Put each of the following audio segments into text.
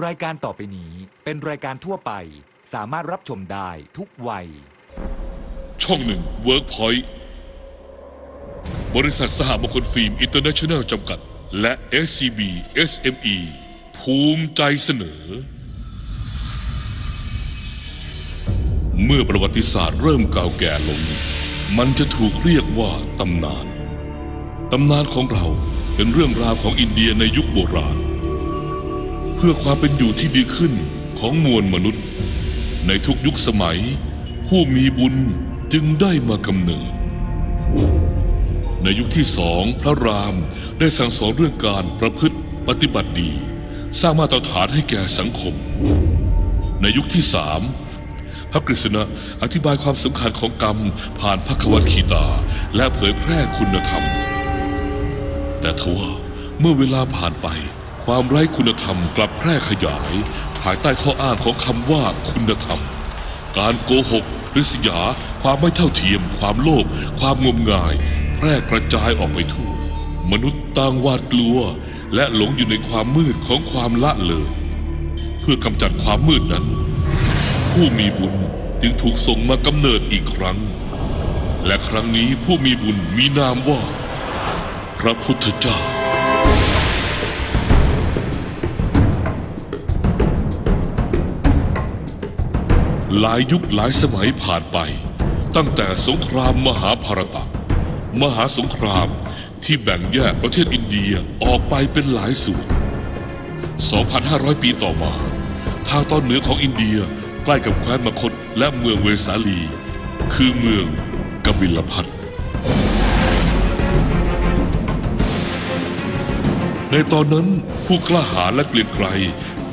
รายการต่อไปนี้เป็นรายการทั่วไป สามารถรับชมได้ทุกวัย ช่องหนึ่งเวิร์กพอยต์บริษัทสหมงคลฟิล์มอินเตอร์เนชั่นแนลจำกัด และ SCB SME ภูมิใจเสนอ เมื่อประวัติศาสตร์เริ่มเก่าแก่ลง มันจะถูกเรียกว่าตำนาน ตำนานของเราเป็นเรื่องราวของอินเดียในยุคโบราณ เพื่อความเป็นอยู่ที่ดีขึ้นของมวลมนุษย์ ในทุกยุคสมัย ผู้มีบุญจึงได้มากำเนิด ในยุคที่สองพระรามได้สั่งสอนเรื่องการประพฤติปฏิบัติดี สร้างมาตรฐานให้แก่สังคม ในยุคที่สามพระกฤษณะอธิบายความสำคัญของกรรมผ่านพระควัตขีตา และเผยแพร่คุณธรรม แต่ทว่าเมื่อเวลาผ่านไป ความไร้คุณธรรมกลับแพร่ขยาย ภายใต้ข้ออ้างของคำว่าคุณธรรม การโกหกริษยา ความไม่เท่าเทียม ความโลภความงมงาย แพร่กระจายออกไปทั่วมนุษย์ต่างหวาดกลัว และหลงอยู่ในความมืดของความละเลย เพื่อกำจัดความมืดนั้น ผู้มีบุญจึงถูกส่งมากำเนิดอีกครั้ง และครั้งนี้ผู้มีบุญมีนามว่า พระพุทธเจ้า หลายยุคหลายสมัยผ่านไป ตั้งแต่สงครามมหาภารตะ มหาสงครามที่แบ่งแยกประเทศอินเดียออกไปเป็นหลายส่วน 2,500 ปีต่อมา ทางตอนเหนือของอินเดียใกล้กับแคว้นมคตและเมืองเวสาลี คือเมืองกบิลพัทในตอนนั้นผู้กล้าหาญและเกลียงไกร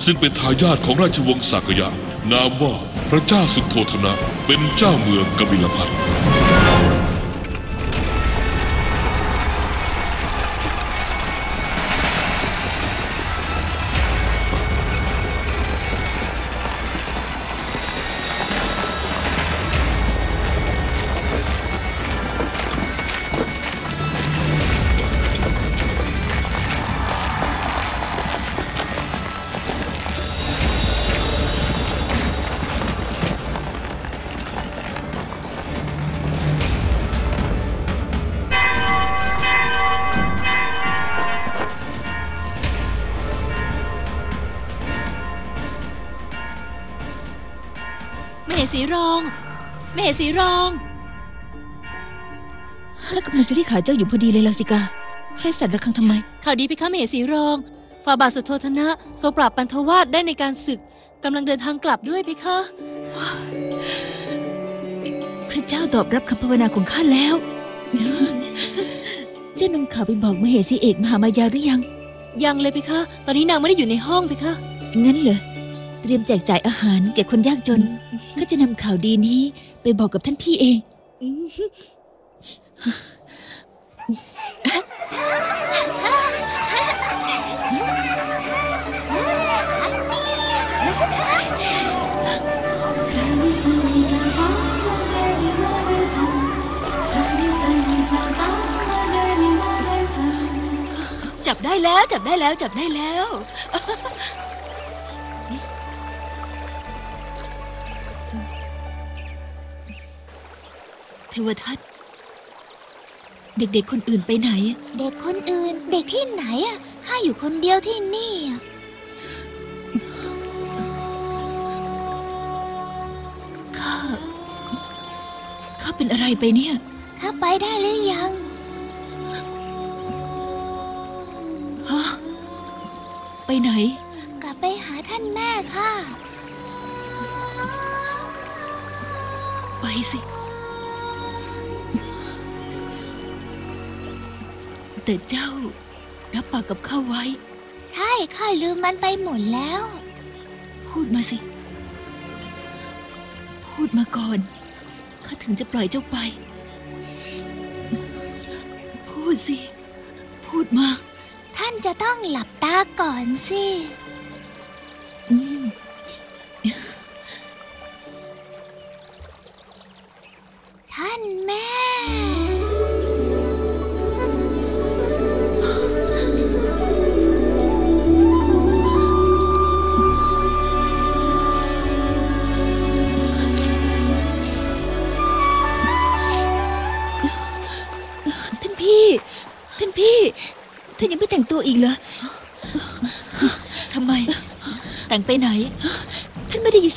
ซึ่งเป็นทายาทของราชวงศ์สักยะ นามว่า พระเจ้าสุโธธนะเป็นเจ้าเมืองกบิลพัท สีรองมเหสีรองแล้วกำลังจะได้ขายเจ้าอยู่พอดีเลยลาสิกาใครสั่นระฆังทำไม ข่าวดีเพคะมเหสีรองฝ่าบาทสุโธธนะทรงปราบปันทวาสได้ในการศึกกำลังเดินทางกลับด้วยเพคะพระเจ้าตอบรับคำภาวนาของข้าแล้ว เจ้านำข่าวไปบอกมเหสีเอกมหามายาหรือยัง ยังเลยเพคะ ตอนนี้นางไม่ได้อยู่ในห้องเพคะ งั้นเหรอ เตรียมแจกจ่ายอาหารแก่คนยากจนก็จะนำข่าวดีนี้ไปบอกกับท่านพี่เอง จับได้แล้วจับได้แล้วจับได้แล้ว เทวทัตเด็กๆคนอื่นไปไหน เด็กคนอื่น เด็กที่ไหนอะข้าอยู่คนเดียวที่นี่อะข้าข้าเป็นอะไรไปเนี่ยข้าไปได้หรือยัง ฮะ ไปไหน กลับไปหาท่านแม่ค่ะ ไปสิ แต่เจ้า รับปากกับข้าไว้ ใช่ข้าลืมมันไปหมดแล้ว พูดมาสิ พูดมาก่อนข้าถึงจะปล่อยเจ้าไป พูดสิ พูดมา ท่านจะต้องหลับตาก่อนสิ อืม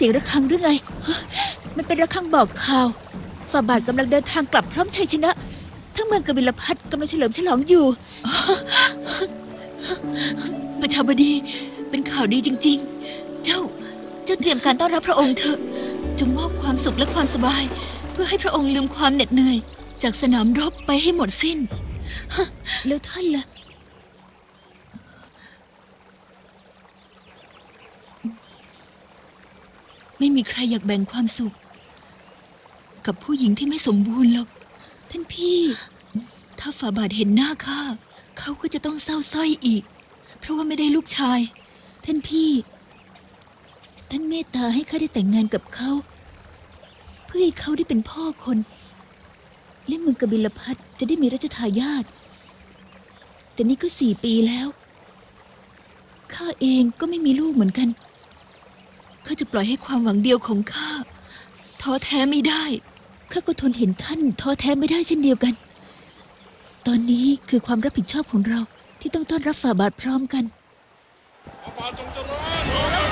สียงระฆังหรือไงมันเป็นระฆังบอกข่าวฝ่าบาทกำลังเดินทางกลับพร้อมชัยชนะ ทั้งเมืองกบิลพัทกำลังเฉลิมฉลองอยู่ ประชาบดี เป็นข่าวดีจริง ๆ เจ้า เจ้าเตรียมการต้อนรับพระองค์เถอะ จงมอบความสุขและความสบาย เพื่อให้พระองค์ลืมความเหน็ดเหนื่อย จากสนามรบไปให้หมดสิ้น แล้วท่านล่ะ ไม่มีใครอยากแบ่งความสุข กับผู้หญิงที่ไม่สมบูรณ์หรอก ท่านพี่ ถ้าฝ่าบาทเห็นหน้าข้าเขาก็จะต้องเศร้าสร้อยอีก เพราะว่าไม่ได้ลูกชาย ท่านพี่ ท่านเมตตาให้ข้าได้แต่งงานกับเขา เพื่อให้เขาได้เป็นพ่อคนและเมืองกบิลพัทจะได้มีรัชทายาทแต่นี่ก็สี่ปีแล้วข้าเองก็ไม่มีลูกเหมือนกัน ข้าจะปล่อยให้ความหวังเดียวของข้าท้อแท้ไม่ได้ ข้าก็ทนเห็นท่านท้อแท้ไม่ได้เช่นเดียวกัน ตอนนี้คือความรับผิดชอบของเราที่ต้องต้อนรับฝ่าบาทพร้อมกัน sa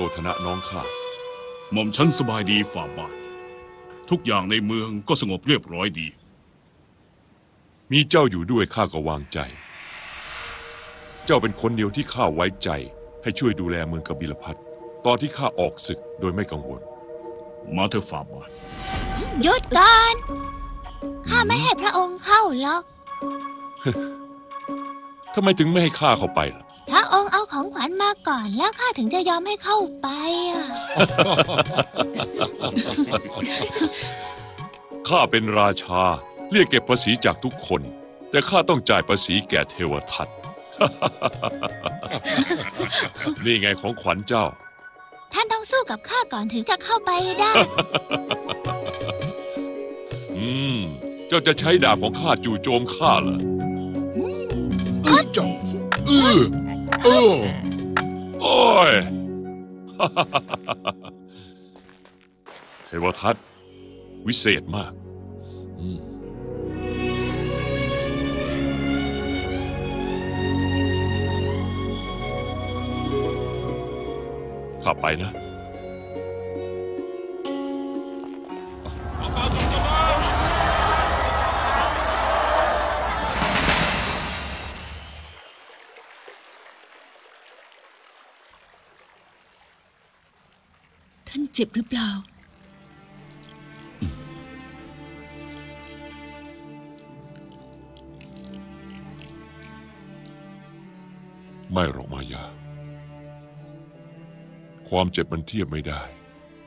ตโตธนะน้องข้าหม่อมฉันสบายดีฝ่าบาท ทุกอย่างในเมืองก็สงบเรียบร้อยดี มีเจ้าอยู่ด้วยข้าก็วางใจ เจ้าเป็นคนเดียวที่ข้าไว้ใจ ให้ช่วยดูแลเมืองกบิลพัทตอนที่ข้าออกศึกโดยไม่กังวล มาเถอะฝ่าบาทหยุดก่อนข้าไม่ให้พระองค์เข้าหรอกทำไมถึงไม่ให้ข้าเข้าไปล่ะ พระองค์เอาของขวัญมาก่อนแล้วข้าถึงจะยอมให้เข้าไปอะข้าเป็นราชา เรียกเก็บภาษีจากทุกคน แต่ข้าต้องจ่ายภาษีแก่เทวทัต นี่ไงของขวัญเจ้า ท่านต้องสู้กับข้าก่อนถึงจะเข้าไปได้ อืม เจ้าจะใช้ดาบของข้าจู่โจมข้าเหรอ โอ้ย เทวทัตวิเศษมาก ข้าไปนะ จ็บหรือเปล่า ไม่หรอกมายา ความเจ็บมันเทียบไม่ได้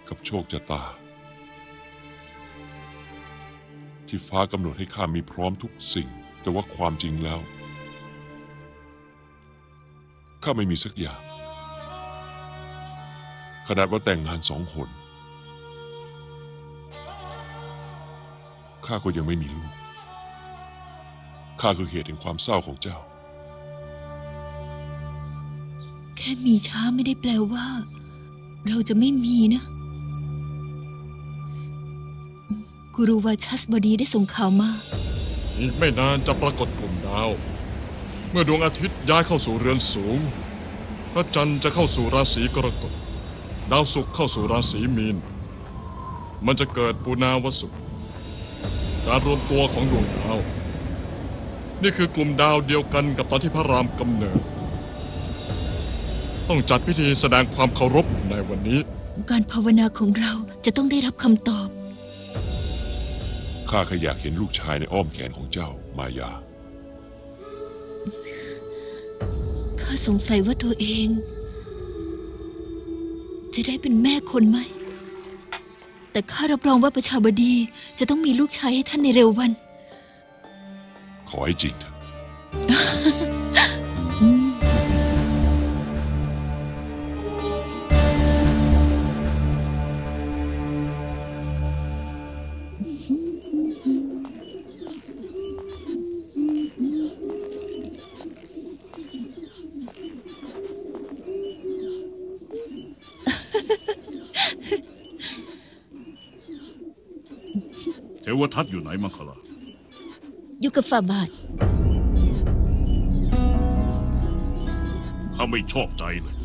กับโชคชะตา ที่ฟ้ากำหนดให้ข้ามีพร้อมทุกสิ่ง แต่ว่าความจริงแล้ว ข้าไม่มีสักอย่าง ขนาดว่าแต่งงานสองหนข้าก็ยังไม่มีลูก ข้าคือเหตุแห่งความเศร้าของเจ้า แค่มีช้าไม่ได้แปลว่า เราจะไม่มีนะกูรูวาชัสบดีได้ส่งข่าวมา อีกไม่นานจะปรากฏกลุ่มดาว เมื่อดวงอาทิตย์ย้ายเข้าสู่เรือนสูง พระจันทร์จะเข้าสู่ราศีกรกฎ ดาวศุกร์เข้าสู่ราศีมีน มันจะเกิดปูนาวสุขการรวมตัวของดวงดาว นี่คือกลุ่มดาวเดียวกันกับตอนที่พระรามกำเนิด ต้องจัดพิธีแสดงความเคารพในวันนี้ การภาวนาของเราจะต้องได้รับคำตอบ ข้าแค่อยากเห็นลูกชายในอ้อมแขนของเจ้ามายา ข้าสงสัยว่าตัวเอง จะได้เป็นแม่คนไหม แต่ข้ารับรองว่าประชาบดีจะต้องมีลูกชายให้ท่านในเร็ววัน ขอให้จริงเถอะ เทวทัตอยู่ไหนมังคลา อยู่กับฝ่าบาท ข้าไม่ชอบใจเลย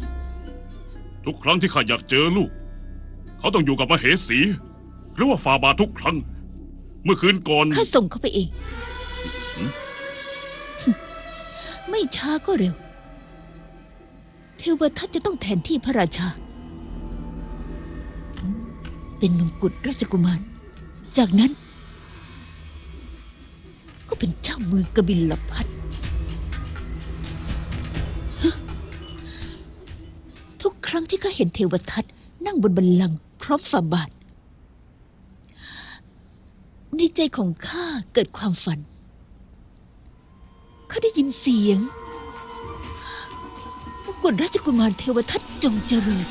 ทุกครั้งที่ข้าอยากเจอลูก เขาต้องอยู่กับมเหสี หรือว่าฟาบาททุกครั้ง เมื่อคืนก่อน ข้าส่งเขาไปเองหืมไม่ช้าก็เร็ว เทวทัตจะต้องแทนที่พระราชา เป็นมงกุฎราชกุมาร จากนั้นก็ เป็นเจ้าเมืองกบิลพัททุกครั้งที่ข้าเห็นเทวทัตนั่งบนบัลลังก์พร้อมฝ่าบาท ในใจของข้าเกิดความฝัน ข้าได้ยินเสียงมกุฎราชกุมารเทวทัตจงเจริญ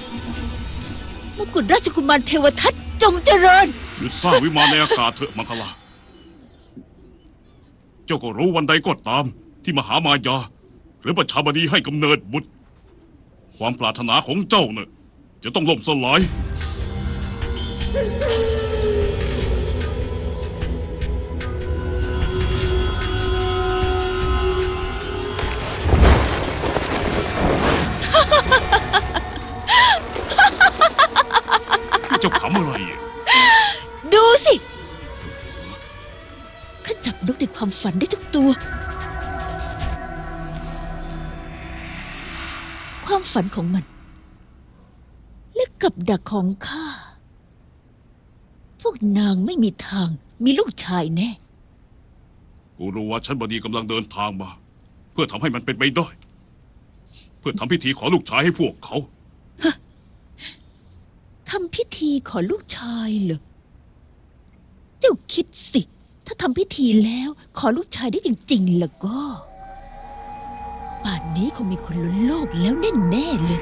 มกุฎราชกุมารเทวทัตจงเจริญ หยุดสร้างวิมานในอากาศเถอะมังคลา เจ้าก็รู้วันใดก็ตาม ที่มหามายา หรือประชาบดีให้กำเนิดบุตร ความปรารถนาของเจ้าเน่ะจะต้องล่มสลาย ดักของข้า พวกนางไม่มีทางมีลูกชายแน่ กูรู้ว่าชั้นบดีกำลังเดินทางมา เพื่อทำให้มันเป็นไปได้ เพื่อทำพิธีขอลูกชายให้พวกเขา ทำพิธีขอลูกชายเหรอ เจ้าคิดสิ ถ้าทำพิธีแล้วขอลูกชายได้จริงๆแล้วก็ ป่านนี้คงมีคนล้นโลกแล้วแน่ๆเลย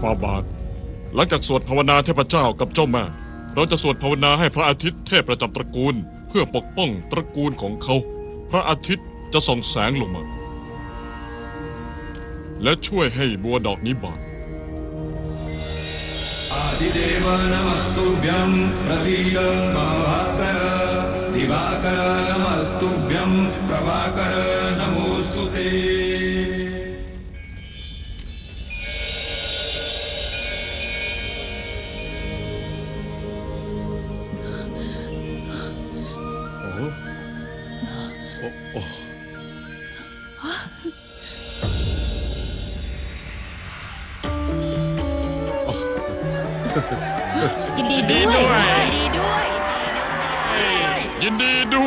ฟาบาท หลังจากสวดภาวนาเทพเจ้ากับเจ้าแม่ เราจะสวดภาวนาให้พระอาทิตย์เทพประจำตระกูล เพื่อปกป้องตระกูลของเขา พระอาทิตย์จะส่องแสงลงมา และช่วยให้บัวดอกนี้บาน आदिदेव नमस्तुभ्यं प्रसीद महाभास्कर दिवाकर नमस्तुभ्यं प्रभाकर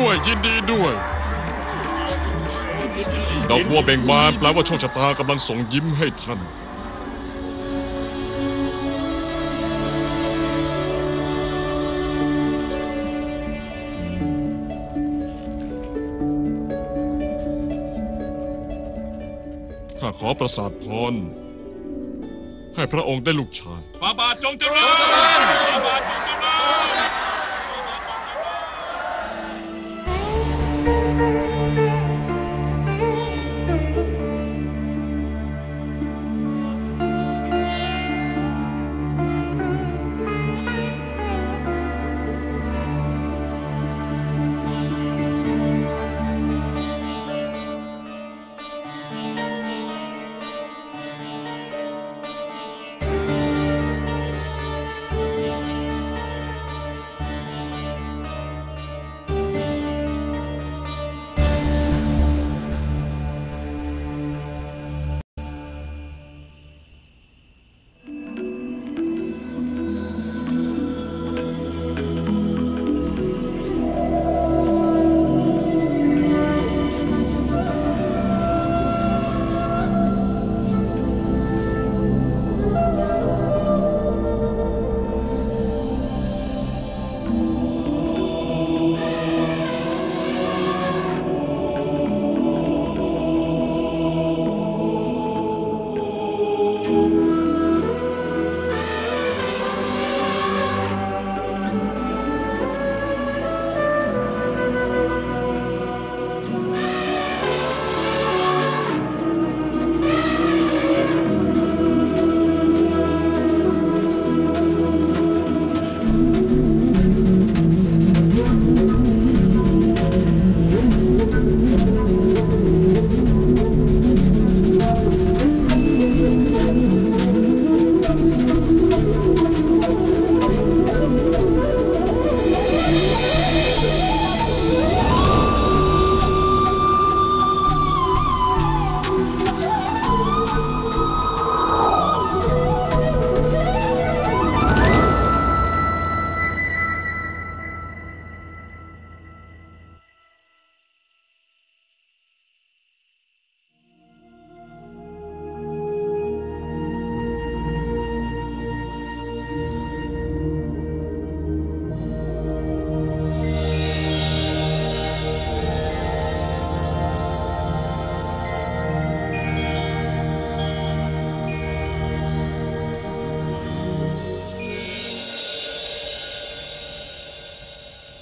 ด้วย ยินดีด้วย ดอกบัวเบ่งบานแปลว่าโชคชะตากำลังส่งยิ้มให้ท่าน ข้าขอประสาทพร ให้พระองค์ได้ลูกชาย ฟาบาทจงเจริญฟาบาทจงเจริญ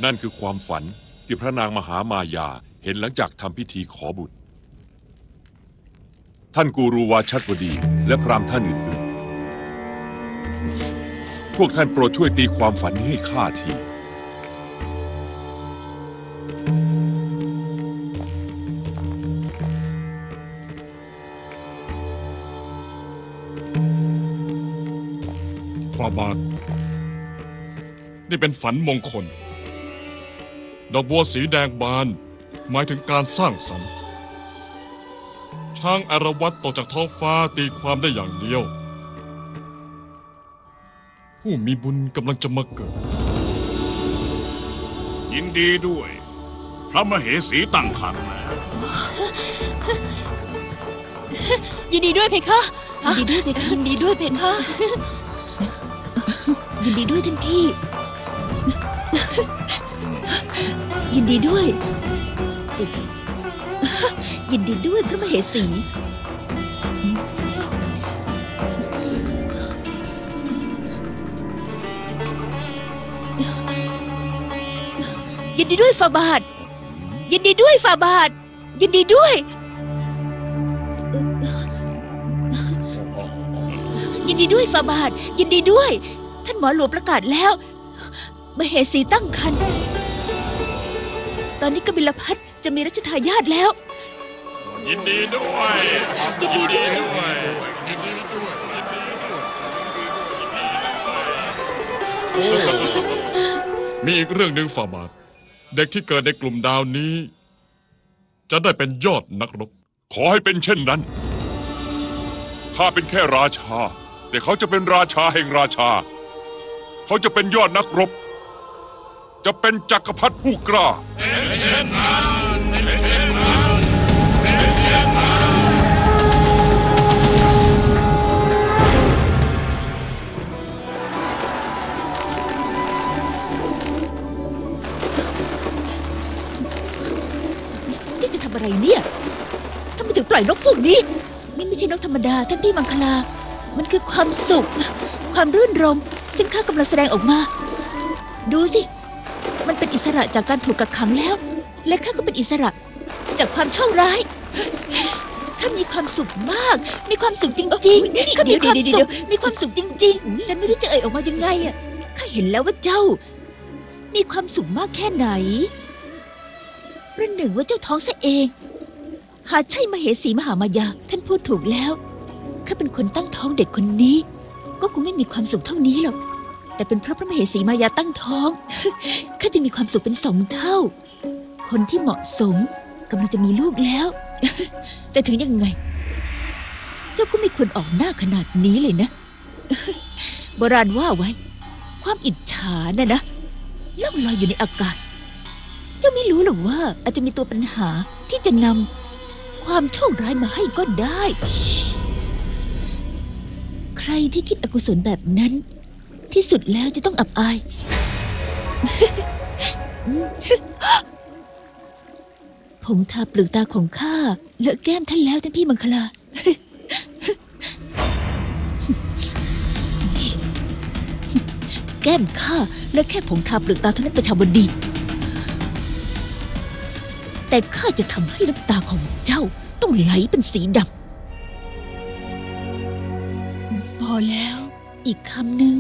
นั่นคือความฝันที่พระนางมหามายาเห็นหลังจากทำพิธีขอบุตร ท่านกูรูวาชัดวดีและพรามท่านอื่นๆพวกท่านโปรดช่วยตีความฝันนี้ให้ข้าทีฟาบาท นี่เป็นฝันมงคล ดอกบัวสีแดงบาน หมายถึงการสร้างสรรค์ ช้างอารวัตตกจากท้องฟ้าตีความได้อย่างเดียว ผู้มีบุญกำลังจะมาเกิด ยินดีด้วย พระมเหสีตั้งคันแล้ว ยินดีด้วยเพคะยินดีด้วยเพคะยินดีด้วยเพคะยินดีด้วยท่านพี่ ยินดีด้วย ยินดีด้วยพระมเหสี ยินดีด้วยฝ่าบาท ยินดีด้วยฝ่าบาท ยินดีด้วย ยินดีด้วยฝ่าบาท ยินดีด้วย ท่านหมอหลวงประกาศแล้ว มเหสีตั้งครรภ์ ตอนนี้กบิลพัทจะมีรัชทายาทแล้วยินดีด้วยยินดีด้วยยินดีด้วยมีอีกเรื่องหนึ่งฝ่าบาท เด็กที่เกิดในกลุ่มดาวนี้ จะได้เป็นยอดนักรบ ขอให้เป็นเช่นนั้น ข้าเป็นแค่ราชา แต่เขาจะเป็นราชาแห่งราชา เขาจะเป็นยอดนักรบ จะเป็นจักรพรรดิผู้กล้านี่จะทำอะไรเนี่ยทำไมถึงปล่อยนกพวกนี้ นี่ไม่ใช่นกธรรมดาท่านพี่มังคลา มันคือความสุข ความรื่นรมซึ่งข้ากำลังแสดงออกมา ดูสิ มันเป็นอิสระจากการถูกกักขังแล้ว และข้าก็เป็นอิสระ จากความโชคร้ายข้ามีความสุขมาก มีความสุขจริงๆข้ามีความสุขมีความสุขจริงๆฉันไม่รู้จะเอ่ยออกมายังไงอะข้าเห็นแล้วว่าเจ้า มีความสุขมากแค่ไหนประหนึ่งว่าเจ้าท้องซะเอง หากใช่มเหสีมหามายา ท่านพูดถูกแล้วข้าเป็นคนตั้งท้องเด็กคนนี้ ก็คงไม่มีความสุขเท่านี้หรอก แต่เป็นเพราะพระมเหสีมายาตั้งท้องข้าจะมีความสุขเป็นสองเท่า คนที่เหมาะสมกำลังจะมีลูกแล้ว แต่ถึงยังไง เจ้าก็ไม่ควรออกหน้าขนาดนี้เลยนะ โบราณว่าไว้ ความอิจฉาน่ะนะล่องลอยอยู่ในอากาศ เจ้าไม่รู้หรอกว่าอาจจะมีตัวปัญหาที่จะนำความโชคร้ายมาให้ก็ได้ ใครที่คิดอกุศลแบบนั้น ที่สุดแล้วจะต้องอับอายผมทาเปลือกตาของข้าเลอะแก้มท่านแล้วท่านพี่มังคลา แก้มข้าเลอะแค่ผงทาเปลือกตาเท่านั้นประชาบดี แต่ข้าจะทำให้น้ำตาของเจ้าต้องไหลเป็นสีดพอแล้วำอีกคำหนึ่ง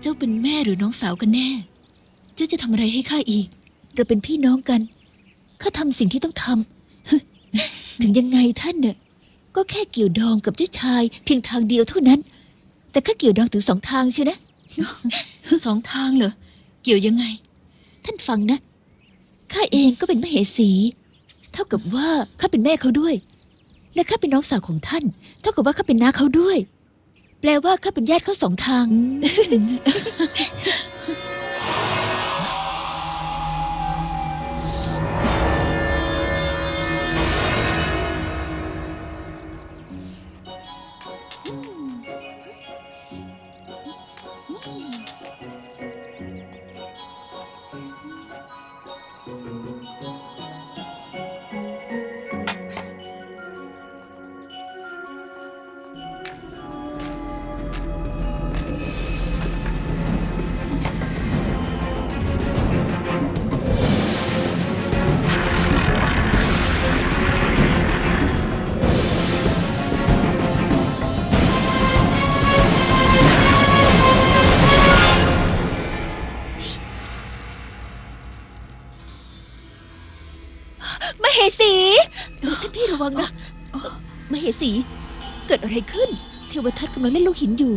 เจ้าเป็นแม่หรือน้องสาวกันแน่ เจ้าจะทำอะไรให้ข้าอีก เราเป็นพี่น้องกัน ข้าทำสิ่งที่ต้องทำ ถึงยังไงท่านเนี่ยก็แค่เกี่ยวดองกับเจ้าชาย เพียงทางเดียวเท่านั้น แต่ข้าเกี่ยวดองถึงสองทางใช่นะ สองทางเหรอ เกี่ยวยังไง ท่านฟังนะ ข้าเองก็เป็นมเหสี เท่ากับว่าข้าเป็นแม่เขาด้วย และข้าเป็นน้องสาวของท่าน เท่ากับว่าข้าเป็นน้าเขาด้วย แปลว่าข้าเป็นญาติเขาสองทาง เหสี เกิดอะไรขึ้น เทวทัตกำลังเล่นลูกหินอยู่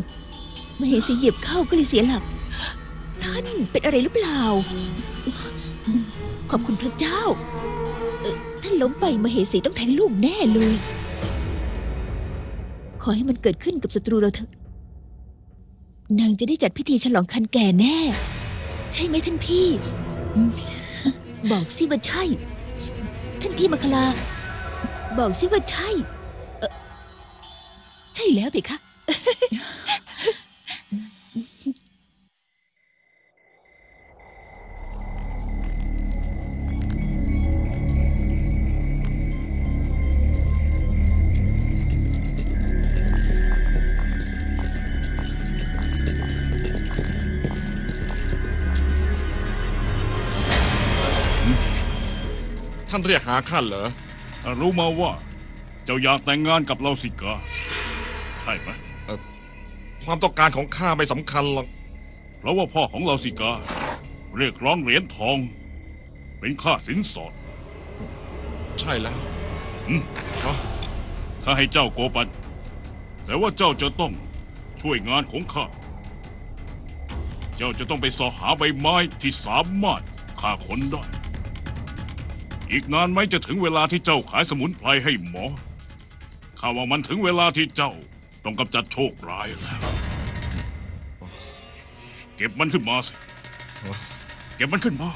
มเหสีเหยียบเข้าก็เลยเสียหลัก ท่านเป็นอะไรหรือเปล่า ขอบคุณพระเจ้า ท่านล้มไปมเหสีต้องแทงลูกแน่เลย ขอให้มันเกิดขึ้นกับศัตรูเราเถอะ นางจะได้จัดพิธีฉลองคันแก่แน่ ใช่ไหมท่านพี่ บอกสิว่าใช่ ท่านพี่มัคคลา บอกสิว่าใช่ ช่แล้วเพคะ ท่านเรียกหาข้าเหรอถ้ารู้มาว่า เจ้าอยากแต่งงานกับเราสิกาใช่ไหมความต้องการของข้าไม่สำคัญหรอก เพราะว่าพ่อของเราสิกา เรียกร้องเหรียญทอง เป็นค่าสินสอด ใช่แล้วอืมข้าให้เจ้าโกปัน แต่ว่าเจ้าจะต้องช่วยงานของข้า เจ้าจะต้องไปสอหาใบไม้ที่สามารถฆ่าคนได้ อีกนานไหมจะถึงเวลาที่เจ้าขายสมุนไพรให้หมอ ข้าว่ามันถึงเวลาที่เจ้า ต้องกำจัดโชคร้ายแล้ว เก็บมันขึ้นมาสิ เก็บมันขึ้นมา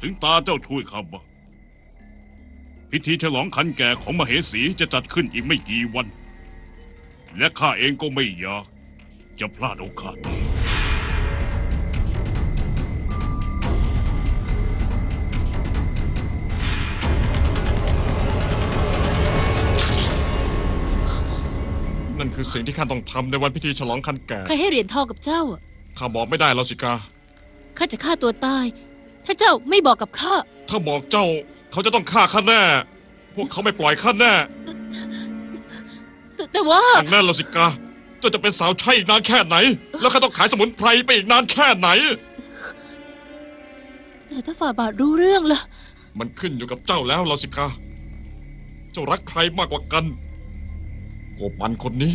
ถึงตาเจ้าช่วยข้าบ้างพิธีฉลองขันแก่ของมเหสีจะจัดขึ้นอีกไม่กี่วัน และข้าเองก็ไม่อยากจะพลาดโอกาสนี้ คือสิ่งที่ข้าต้องทำในวันพิธีฉลองคันแก่ใครให้เหรียญทองกับเจ้าอะข้าบอกไม่ได้แล้วสิกา ข้าจะฆ่าตัวตาย ถ้าเจ้าไม่บอกกับข้า ถ้าบอกเจ้าเขาจะต้องฆ่าข้าแน่ พวกเขาไม่ปล่อยข้าแน่แต่แต่ว่า อันแน่แล้วสิกาเจ้าจะเป็นสาวใช่อีกนานแค่ไหน แล้วข้าต้องขายสมุนไพรไปอีกนานแค่ไหน แต่ถ้าฝ่าบาทรู้เรื่องล่ะ มันขึ้นอยู่กับเจ้าแล้วลาสิกา เจ้ารักใครมากกว่ากัน โกปันคนนี้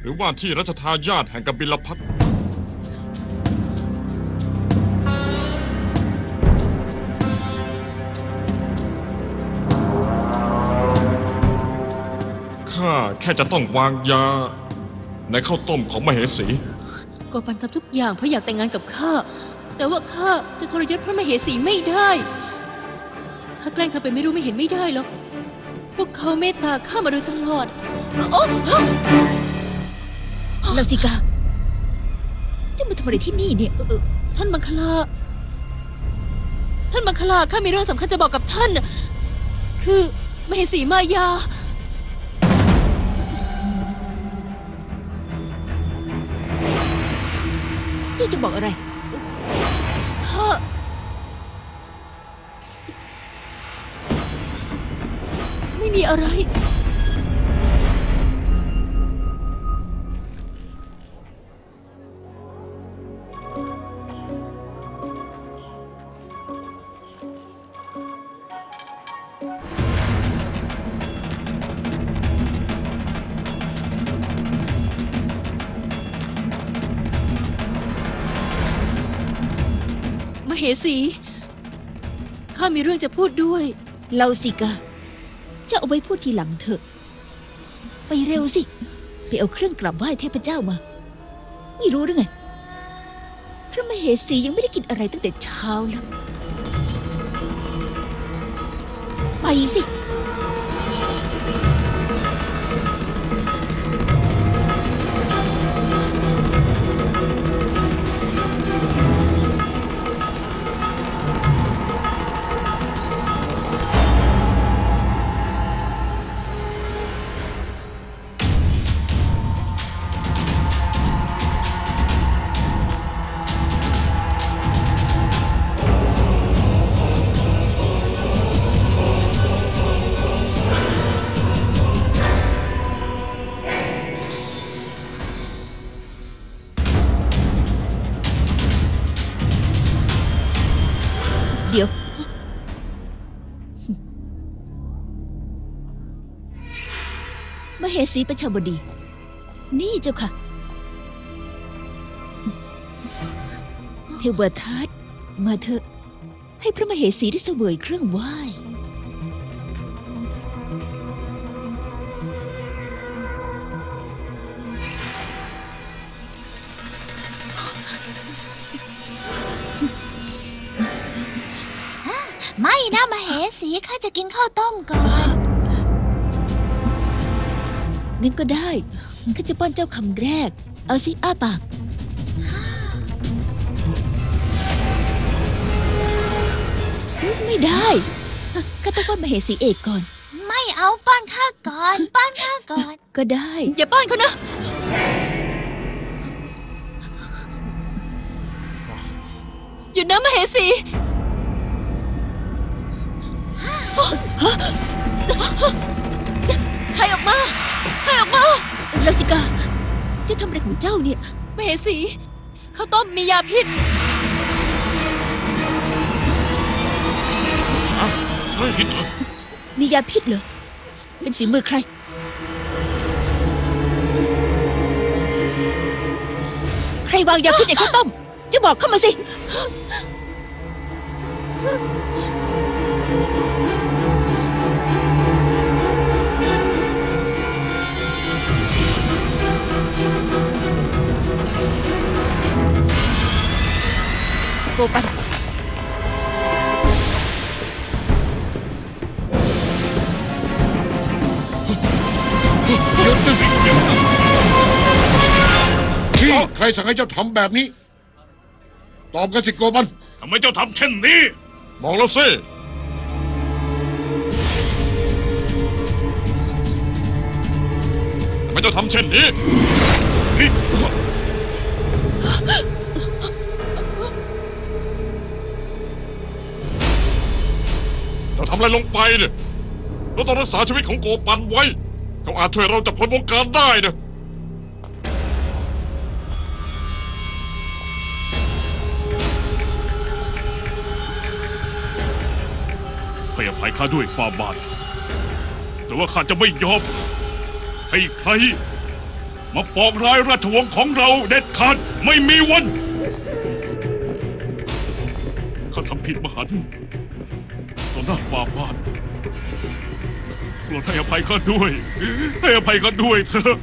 หรือว่าที่รัชทายาทแห่งกบิลพัทข้าแค่จะต้องวางยา ในข้าวต้มของมเหสี โกปันทำทุกอย่างเพราะอยากแต่งงานกับข้า แต่ว่าข้าจะทรยศพระมเหสีไม่ได้ ข้าแกล้งทำเป็นไม่รู้ไม่เห็นไม่ได้หรอก พวกเขาเมตตาข้ามาโดยตลอดโอ้ลาสิกาเจะมาทำอะไรที่นี่เนี่ยเอ่อท่านมังคลา ท่านมังคลาข้ามีเรื่องสำคัญจะบอกกับท่าน คือมเหสีมายาเจ้าจะบอกอะไร มีอะไร มเหสี ข้ามีเรื่องจะพูดด้วยเลาสิกาเจะเอาไว้พูดทีหลังเถอะ ไปเร็วสิ ไปเอาเครื่องกลับไหว้เทพเจ้ามา ไม่รู้หรือไง พระมเหสียังไม่ได้กินอะไรตั้งแต่เช้าแล้ว ไปสิ มเหสีประชาบดี นี่เจ้าค่ะ เทวทัตมาเถอะ ให้พระมเหสีได้เสวยเครื่องไหว้ไม่นะมาเหสีข้าจะกินข้าวต้มก่อน งั้นก็ได้ข้าจะป้อนเจ้าคำแรก เอาสิอ้าปาก ไม่ได้ข้าต้องป้อนมเหสีเอกก่อน ไม่เอาป้อนข้าก่อน ป้อนข้าก่อน ก็ได้ อย่าป้อนเขานะ หยุดนะมเหสีใครออกมาใครออกมา ลาสิกาเจะทำอะไรของเจ้าเนี่ย มเหสีข้าวต้มมียาพิษ เฮ้ยผิดเหรอมียาพิษเหรอ เป็นฝีมือใคร ใครวางยาพิษในข้าวต้มจะบอกเข้ามาสิ โกปันที่ใครสั่งให้เจ้าทำแบบนี้ ตอบกันสิโกบัน ทำไมเจ้าทำเช่นนี้ บอกแล้วสิทำไมเจ้าทำเช่นนี้นี่ เจ้าทำอะไรลงไปเนี่ยเราต้องรักษาชีวิตของโกปันไว้ เขาอาจช่วยเราจากพ้นวงการได้นะให้อภัยข้าด้วยฟาบาทแต่ว่าข้าจะไม่ยอม ให้ใคร มาปองร้ายราชวงศ์ของเราเด็ดขาดไม่มีวัน ข้าทำผิดมหันต์ ต่อหน้าฟาบาทโปรดให้อภัยข้าด้วย ให้อภัยข้าด้วยเถอะ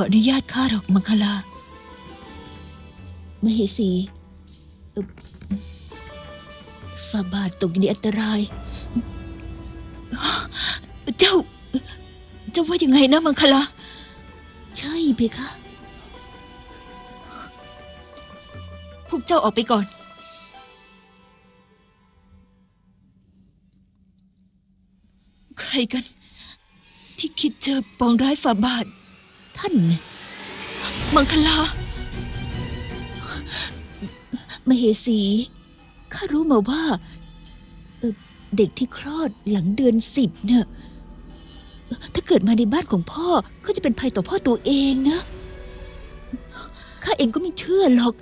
องขออนุญาตข้าหรอกมังคลามเหสีเอ่อฝ่าบาทตกอยู่ในอันตราย เจ้า เจ้าว่ายังไงนะมังคลา ใช่เพคะ พวกเจ้าออกไปก่อน ใครกัน ที่คิดจะปองร้ายฝ่าบาท ท่าน มังคลามเหสี ข้ารู้มาว่าเเด็กที่คลอดหลังเดือนสิบเนี่ยถ้าเกิดมาในบ้านของพ่อ ก็จะเป็นภัยต่อพ่อตัวเองนะ ข้าเองก็ไม่เชื่อหรอก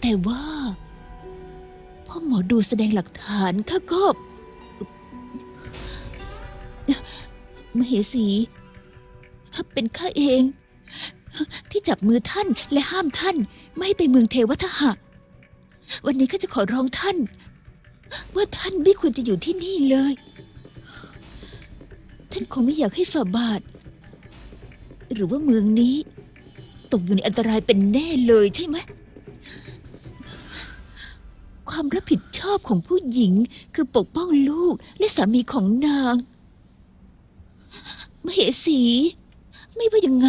แต่ว่า พ่อหมอดูแสดงหลักฐานข้าก็มเหสี เป็นข้าเอง ที่จับมือท่านและห้ามท่าน ไม่ให้ไปเมืองเทวทหะ วันนี้ก็จะขอร้องท่าน ว่าท่านไม่ควรจะอยู่ที่นี่เลย ท่านคงไม่อยากให้ฝ่าบาท หรือว่าเมืองนี้ ตกอยู่ในอันตรายเป็นแน่เลยใช่ไหมความรับผิดชอบของผู้หญิงคือปกป้องลูกและสามีของนาง มเหสี ไม่ว่ายังไง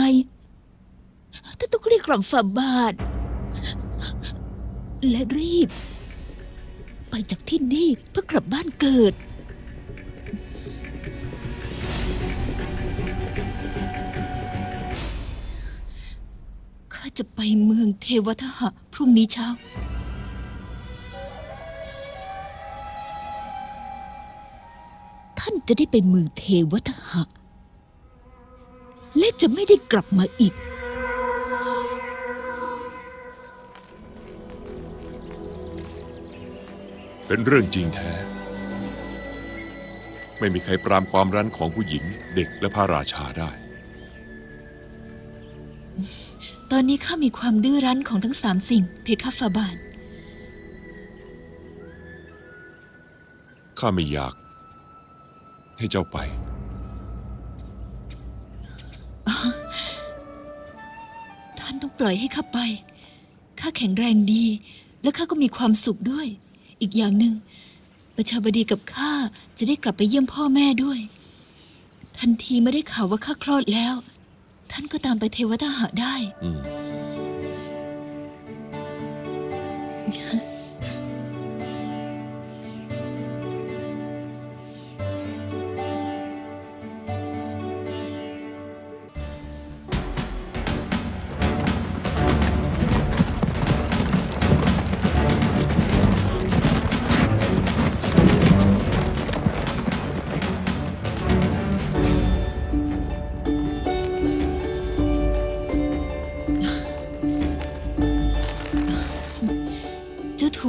ท่านต้องเรียกกล่อมฝ่าบาท และรีบ ไปจากที่นี่เพื่อกลับบ้านเกิด ข้าจะไปเมืองเทวทหะพรุ่งนี้เช้า ท่านจะได้ไปเมืองเทวทหะ และจะไม่ได้กลับมาอีก เป็นเรื่องจริงแท้ ไม่มีใครปรามความรั้นของผู้หญิง เด็กและพระราชาได้ ตอนนี้ข้ามีความดื้อรั้นของทั้งสามสิ่ง เพคะฟาบาทข้าไม่อยากให้เจ้าไป ปล่อยให้ข้าไป ข้าแข็งแรงดี และข้าก็มีความสุขด้วย อีกอย่างหนึ่งประชาบดีกับข้าจะได้กลับไปเยี่ยมพ่อแม่ด้วย ทันทีไม่ได้ข่าวว่าข้าคลอดแล้ว ท่านก็ตามไปเทวทหะได้ อืม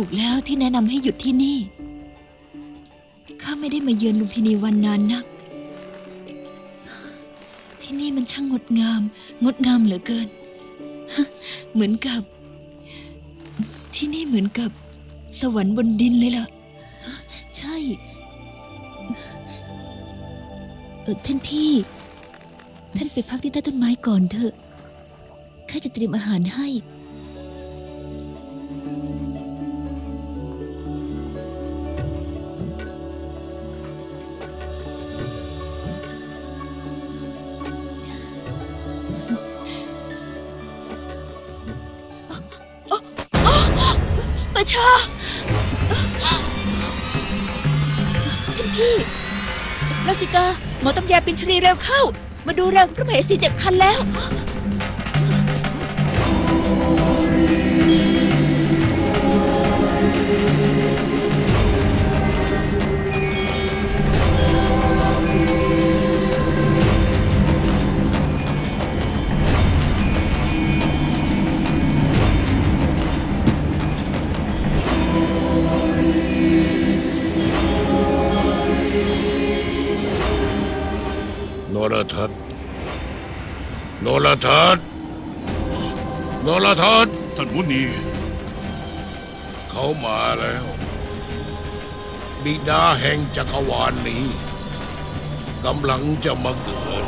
กแล้วที่แนะนำให้หยุดที่นี่ ข้าไม่ได้มาเยือนลุมพินีวันนานนัก ที่นี่มันช่างงดงาม งดงามเหลือเกิน เหมือนกับ ที่นี่เหมือนกับ สวรรค์บนดินเลยล่ะ ใช่เออท่านพี่ ท่านไปพักที่ใต้ต้นไม้ก่อนเถอะ ข้าจะเตรียมอาหารให้ หมอตำยาปินชรีเร็วเข้า มาดูเร็วพระมเหสีเจ็บคันแล้ว รทัศน์โนรทัศน์โนรทัศน์ท่านมุนีเขามาแล้ว บิดาแห่งจักรวาลนี้กำลังจะมาเกิด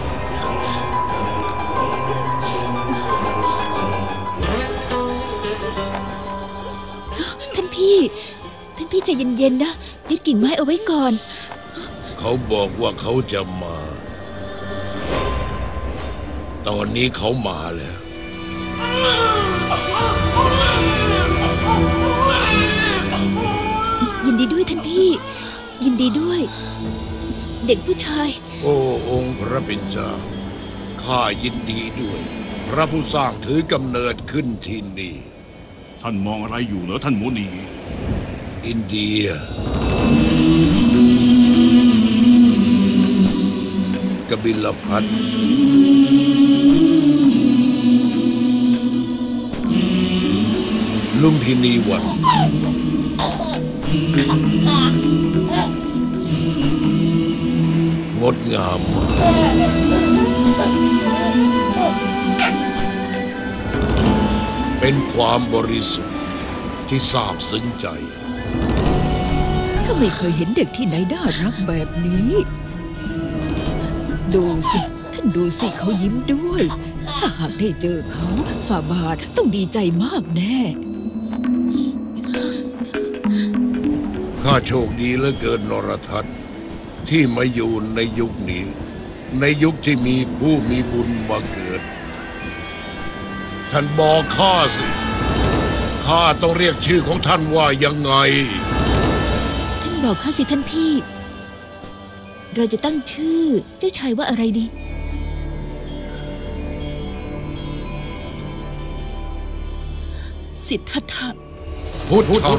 ท่านพี่ ท่านพี่ใจเย็นๆนะยึดกิ่งไม้เอาไว้ก่อน เขาบอกว่าเขาจะมา ตอนนี้เขามาแล้ว ยินดีด้วยท่านพี่ ยินดีด้วย เด็กผู้ชาย โอ้องค์พระเป็นเจ้าข้ายินดีด้วย พระผู้สร้างถือกำเนิดขึ้นที่นี่ ท่านมองอะไรอยู่เหรอท่านมุนี อินเดียกบิลพัท ลุมพินีวัน งดงามมากเป็นความบริสุทธิ์ที่ซาบซึ้งใจ ก็ไม่เคยเห็นเด็กที่ไหนน่ารักแบบนี้ ดูสิ ดูสิเขายิ้มด้วย ถ้าหากได้เจอเขาฝ่าบาทต้องดีใจมากแน่โชคดีเหลือเกินนรทัศน์ที่มาอยู่ในยุคนี้ ในยุคที่มีผู้มีบุญมาเกิด ท่านบอกข้าสิ ข้าต้องเรียกชื่อของท่านว่ายังไง ท่านบอกข้าสิท่านพี่ เราจะตั้งชื่อเจ้าชายว่าอะไรดี สิทธัตถะ พุทธะ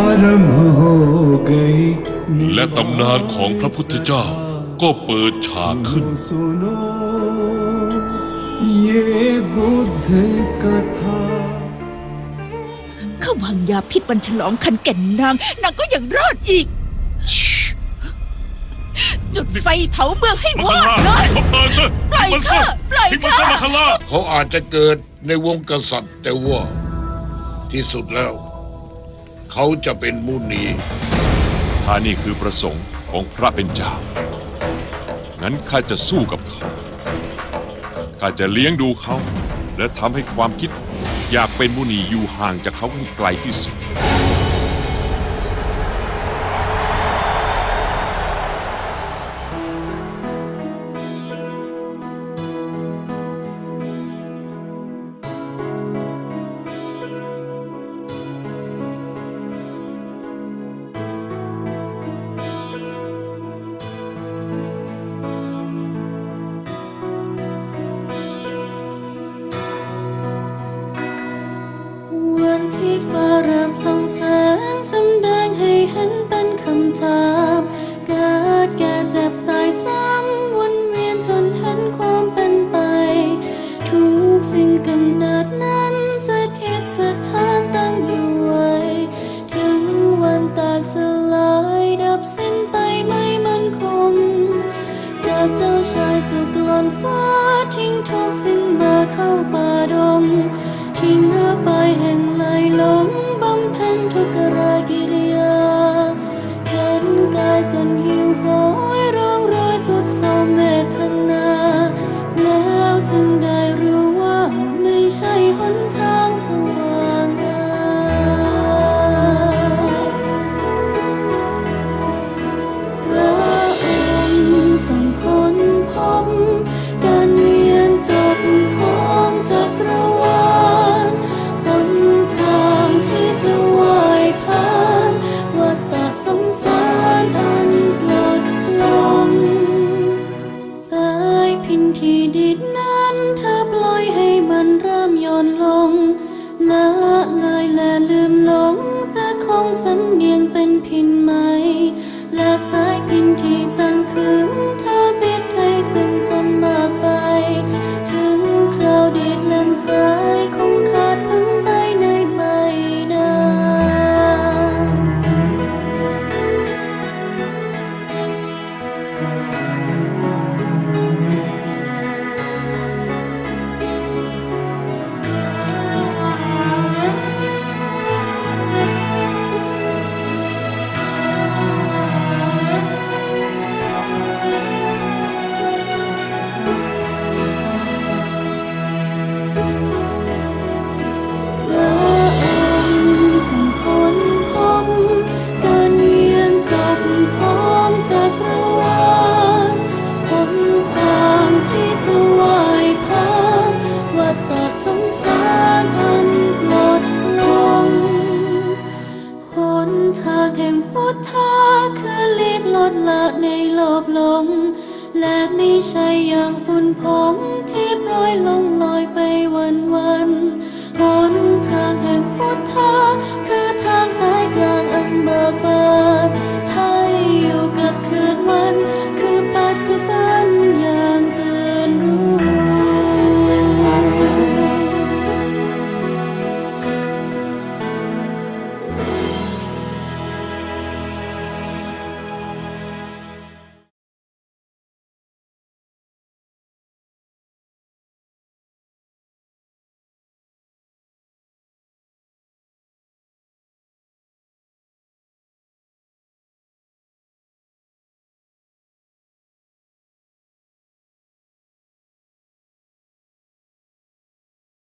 आरंभ हो गई และตำนานของพระพุทธเจ้าก็เปิดฉากขึ้น सुनो ये बुद्ध कथा ข้าวางยาพิษวันฉลองคันแก่นนาง นางก็ยังรอดอีก จุดไฟเผาเมืองให้ มัง ว ค อด ลา เลย เขาเปิดซะ ปล่อย ทิ้งมันซะ ข้าปล่อย ทิ้งมันซะ ข้า มังคลา เขาอาจจะเกิด ในวงกษัตริย์ แต่ว่าที่สุดแล้ว เขาจะเป็นมุนีถ้านี่คือประสงค์ของพระเป็นเจ้า งั้นข้าจะสู้กับเขา ข้าจะเลี้ยงดูเขา และทำให้ความคิดอยากเป็นมุนีอยู่ห่างจากเขาให้ไกลที่สุด